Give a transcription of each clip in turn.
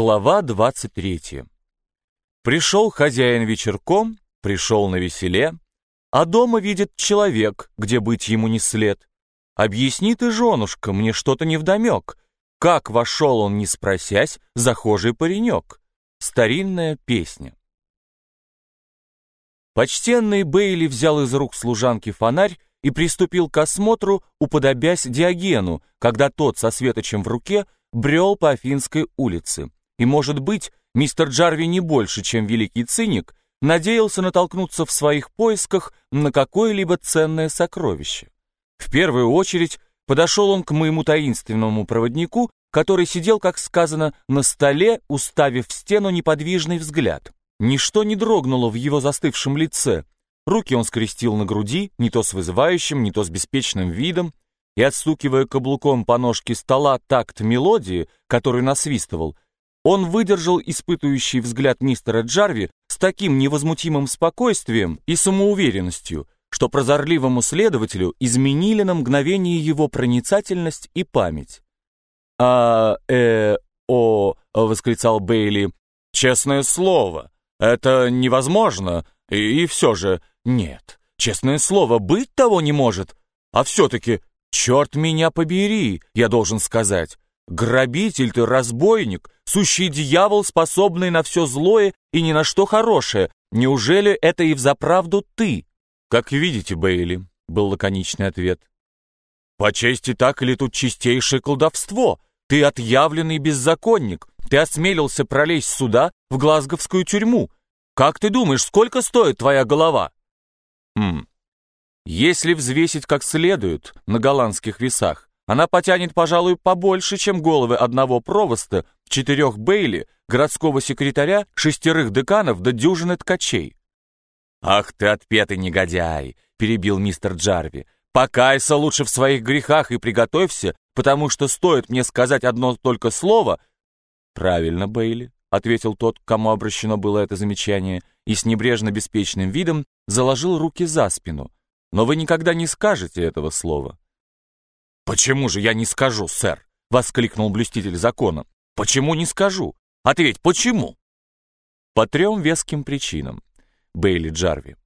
Глава 23. Пришел хозяин вечерком, пришел на веселе, а дома видит человек, где быть ему не след. Объясни ты, женушка, мне что-то невдомек, как вошел он, не спросясь, захожий паренек. Старинная песня. Почтенный Бейли взял из рук служанки фонарь и приступил к осмотру, уподобясь Диогену, когда тот со светочем в руке брел по Афинской улице. И, может быть, мистер Джарви не больше, чем великий циник, надеялся натолкнуться в своих поисках на какое-либо ценное сокровище. В первую очередь подошел он к моему таинственному проводнику, который сидел, как сказано, на столе, уставив в стену неподвижный взгляд. Ничто не дрогнуло в его застывшем лице. Руки он скрестил на груди, не то с вызывающим, не то с беспечным видом, и, отстукивая каблуком по ножке стола такт мелодии, которую насвистывал, он выдержал испытывающий взгляд мистера Джарви с таким невозмутимым спокойствием и самоуверенностью, что прозорливому следователю изменили на мгновение его проницательность и память. «А, э, о», — восклицал Бейли, — «честное слово, это невозможно, и, и все же нет, честное слово, быть того не может, а все-таки, черт меня побери, я должен сказать, Грабитель ты, разбойник, сущий дьявол, способный на все злое и ни на что хорошее. Неужели это и взаправду ты? Как видите, Бейли, был лаконичный ответ. По чести так или тут чистейшее колдовство? Ты отъявленный беззаконник. Ты осмелился пролезть сюда, в Глазговскую тюрьму. Как ты думаешь, сколько стоит твоя голова? Хм. Если взвесить как следует на голландских весах, она потянет, пожалуй, побольше, чем головы одного провоста, четырех бейли, городского секретаря, шестерых деканов да дюжины ткачей. «Ах ты отпетый негодяй!» — перебил мистер Джарви. «Покайся лучше в своих грехах и приготовься, потому что стоит мне сказать одно только слово...» «Правильно, Бейли», — ответил тот, кому обращено было это замечание, и с небрежно-беспечным видом заложил руки за спину. «Но вы никогда не скажете этого слова». «Почему же я не скажу, сэр?» — воскликнул блюститель закона. «Почему не скажу? Ответь, почему?» По трем веским причинам. Бейли Джарви.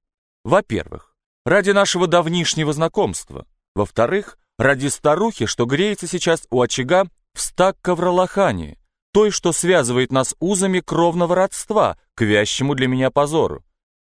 Во-первых, ради нашего давнишнего знакомства. Во-вторых, ради старухи, что греется сейчас у очага в стак ковролохани, той, что связывает нас узами кровного родства, к вящему для меня позору.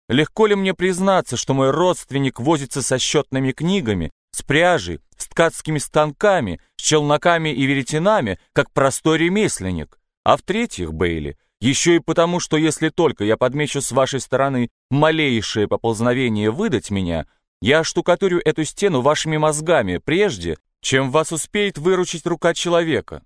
Легко ли мне признаться, что мой родственник возится со счетными книгами, с пряжей, с ткацкими станками, с челноками и веретенами, как простой ремесленник. А в-третьих, Бейли, еще и потому, что если только я подмечу с вашей стороны малейшее поползновение выдать меня, я штукатурю эту стену вашими мозгами прежде, чем вас успеет выручить рука человека».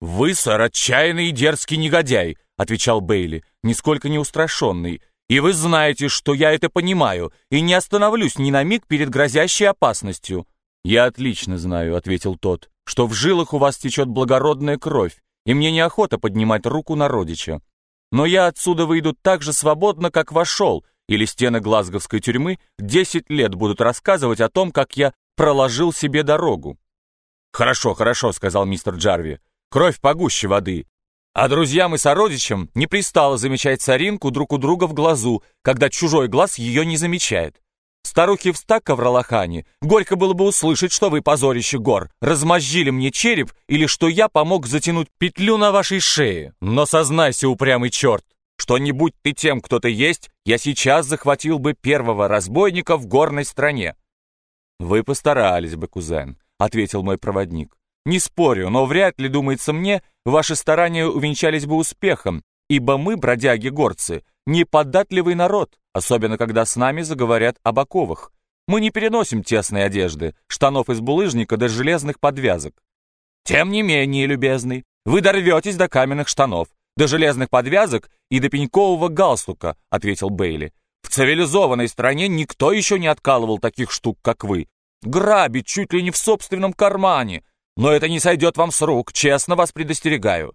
«Вы, сэр, отчаянный и дерзкий негодяй», — отвечал Бейли, нисколько не устрашенный, и вы знаете, что я это понимаю, и не остановлюсь ни на миг перед грозящей опасностью». «Я отлично знаю», — ответил тот, «что в жилах у вас течет благородная кровь, и мне неохота поднимать руку на родича. Но я отсюда выйду так же свободно, как вошел, или стены Глазговской тюрьмы десять лет будут рассказывать о том, как я проложил себе дорогу». «Хорошо, хорошо», — сказал мистер Джарви. «Кровь погуще воды, а друзьям и сородичам не пристало замечать соринку друг у друга в глазу, когда чужой глаз ее не замечает. Старухи в стак ковролохане, горько было бы услышать, что вы, позорище гор, размозжили мне череп или что я помог затянуть петлю на вашей шее. Но сознайся, упрямый черт, что не будь ты тем, кто ты есть, я сейчас захватил бы первого разбойника в горной стране. Вы постарались бы, кузен, ответил мой проводник. Не спорю, но вряд ли, думается мне, ваши старания увенчались бы успехом, ибо мы, бродяги-горцы, неподатливый народ, особенно когда с нами заговорят об оковах. Мы не переносим тесной одежды, штанов из булыжника до железных подвязок. Тем не менее, любезный, вы дорветесь до каменных штанов, до железных подвязок и до пенькового галстука, ответил Бейли. В цивилизованной стране никто еще не откалывал таких штук, как вы. Грабить чуть ли не в собственном кармане — но это не сойдет вам с рук, честно вас предостерегаю».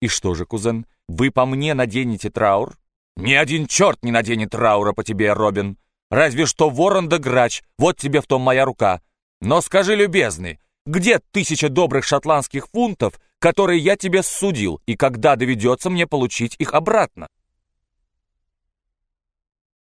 «И что же, кузен, вы по мне наденете траур?» «Ни один черт не наденет траура по тебе, Робин. Разве что ворон да грач, вот тебе в том моя рука. Но скажи, любезный, где тысяча добрых шотландских фунтов, которые я тебе судил, и когда доведется мне получить их обратно.